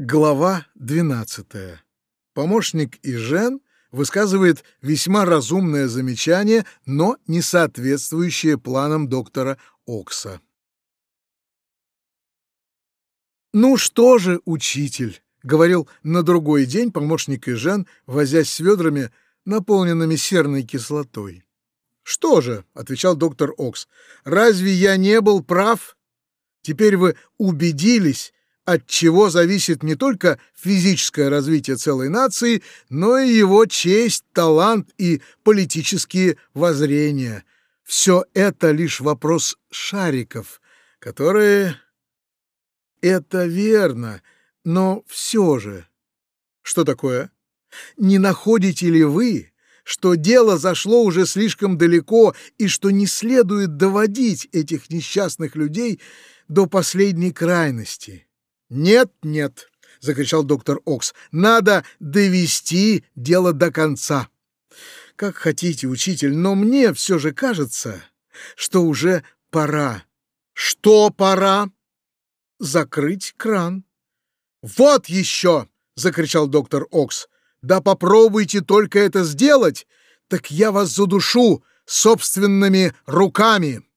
Глава 12. Помощник Ижен высказывает весьма разумное замечание, но не соответствующее планам доктора Окса. «Ну что же, учитель», — говорил на другой день помощник Ижен, возясь с ведрами, наполненными серной кислотой. «Что же», — отвечал доктор Окс, — «разве я не был прав? Теперь вы убедились, от чего зависит не только физическое развитие целой нации, но и его честь, талант и политические воззрения. Все это лишь вопрос шариков, которые... Это верно, но все же... Что такое? Не находите ли вы, что дело зашло уже слишком далеко и что не следует доводить этих несчастных людей до последней крайности? «Нет, нет!» — закричал доктор Окс. «Надо довести дело до конца!» «Как хотите, учитель, но мне все же кажется, что уже пора». «Что пора?» «Закрыть кран». «Вот еще!» — закричал доктор Окс. «Да попробуйте только это сделать, так я вас задушу собственными руками!»